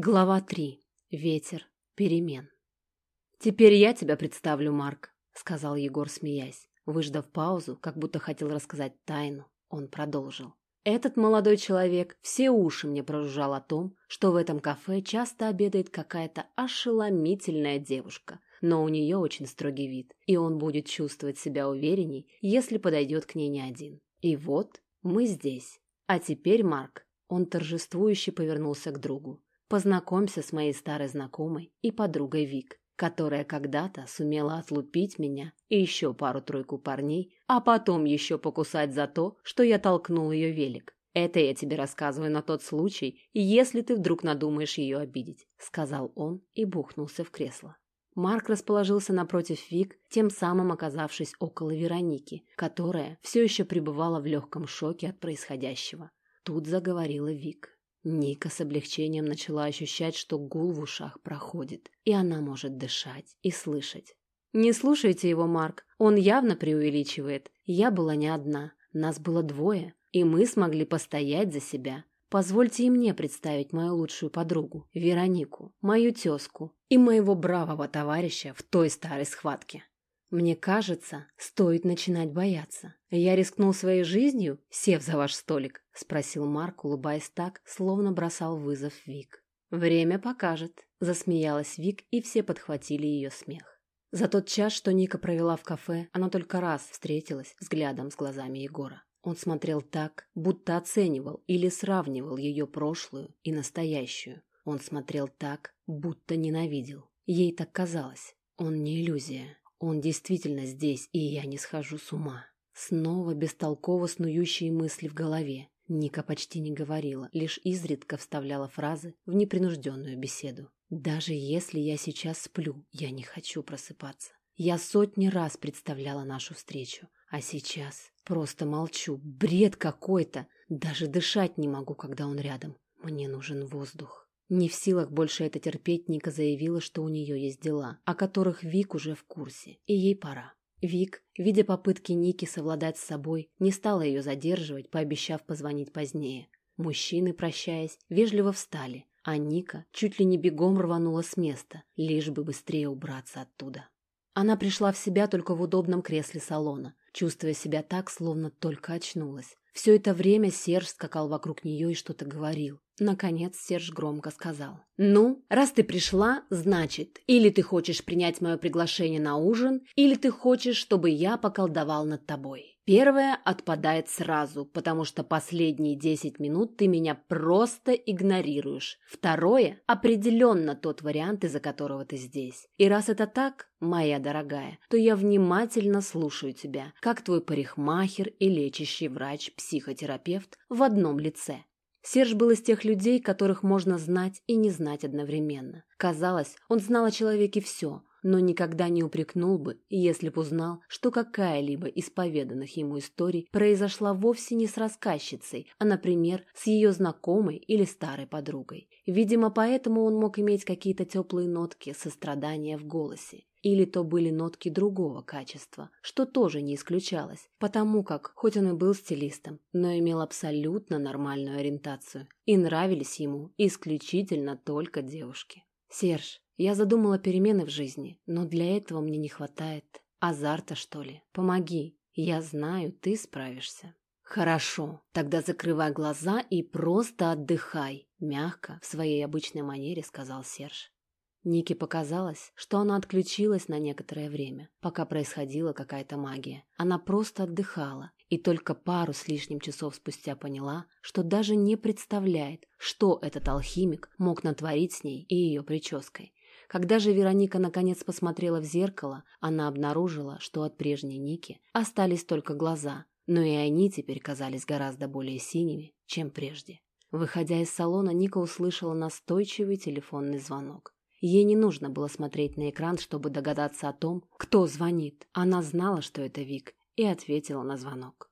Глава 3. Ветер. Перемен. «Теперь я тебя представлю, Марк», — сказал Егор, смеясь. Выждав паузу, как будто хотел рассказать тайну, он продолжил. «Этот молодой человек все уши мне прожужжал о том, что в этом кафе часто обедает какая-то ошеломительная девушка, но у нее очень строгий вид, и он будет чувствовать себя уверенней, если подойдет к ней не один. И вот мы здесь. А теперь, Марк, он торжествующе повернулся к другу. Познакомься с моей старой знакомой и подругой Вик, которая когда-то сумела отлупить меня и еще пару-тройку парней, а потом еще покусать за то, что я толкнул ее велик. Это я тебе рассказываю на тот случай, если ты вдруг надумаешь ее обидеть», — сказал он и бухнулся в кресло. Марк расположился напротив Вик, тем самым оказавшись около Вероники, которая все еще пребывала в легком шоке от происходящего. Тут заговорила Вик. Ника с облегчением начала ощущать, что гул в ушах проходит, и она может дышать и слышать. «Не слушайте его, Марк, он явно преувеличивает. Я была не одна, нас было двое, и мы смогли постоять за себя. Позвольте и мне представить мою лучшую подругу, Веронику, мою тезку и моего бравого товарища в той старой схватке. Мне кажется, стоит начинать бояться. Я рискнул своей жизнью, сев за ваш столик, спросил Марк, улыбаясь так, словно бросал вызов Вик. Время покажет, засмеялась Вик, и все подхватили ее смех. За тот час, что Ника провела в кафе, она только раз встретилась взглядом с глазами Егора. Он смотрел так, будто оценивал или сравнивал ее прошлую и настоящую. Он смотрел так, будто ненавидел. Ей так казалось. Он не иллюзия. Он действительно здесь, и я не схожу с ума. Снова бестолково снующие мысли в голове. Ника почти не говорила, лишь изредка вставляла фразы в непринужденную беседу. Даже если я сейчас сплю, я не хочу просыпаться. Я сотни раз представляла нашу встречу, а сейчас просто молчу. Бред какой-то. Даже дышать не могу, когда он рядом. Мне нужен воздух. Не в силах больше это терпеть, Ника заявила, что у нее есть дела, о которых Вик уже в курсе, и ей пора. Вик, видя попытки Ники совладать с собой, не стала ее задерживать, пообещав позвонить позднее. Мужчины, прощаясь, вежливо встали, а Ника чуть ли не бегом рванула с места, лишь бы быстрее убраться оттуда. Она пришла в себя только в удобном кресле салона, чувствуя себя так, словно только очнулась. Все это время Серж скакал вокруг нее и что-то говорил. Наконец Серж громко сказал. «Ну, раз ты пришла, значит, или ты хочешь принять мое приглашение на ужин, или ты хочешь, чтобы я поколдовал над тобой. Первое отпадает сразу, потому что последние десять минут ты меня просто игнорируешь. Второе – определенно тот вариант, из-за которого ты здесь. И раз это так, моя дорогая, то я внимательно слушаю тебя, как твой парикмахер и лечащий врач-психотерапевт в одном лице. Серж был из тех людей, которых можно знать и не знать одновременно. Казалось, он знал о человеке все, но никогда не упрекнул бы, если б узнал, что какая-либо из поведанных ему историй произошла вовсе не с рассказчицей, а, например, с ее знакомой или старой подругой. Видимо, поэтому он мог иметь какие-то теплые нотки сострадания в голосе. Или то были нотки другого качества, что тоже не исключалось, потому как, хоть он и был стилистом, но имел абсолютно нормальную ориентацию, и нравились ему исключительно только девушки. «Серж, я задумала перемены в жизни, но для этого мне не хватает азарта, что ли. Помоги. Я знаю, ты справишься. Хорошо, тогда закрывай глаза и просто отдыхай, мягко, в своей обычной манере сказал Серж. Нике показалось, что она отключилась на некоторое время, пока происходила какая-то магия. Она просто отдыхала, и только пару с лишним часов спустя поняла, что даже не представляет, что этот алхимик мог натворить с ней и ее прической. Когда же Вероника наконец посмотрела в зеркало, она обнаружила, что от прежней Ники остались только глаза, но и они теперь казались гораздо более синими, чем прежде. Выходя из салона, Ника услышала настойчивый телефонный звонок. Ей не нужно было смотреть на экран, чтобы догадаться о том, кто звонит. Она знала, что это Вик, и ответила на звонок.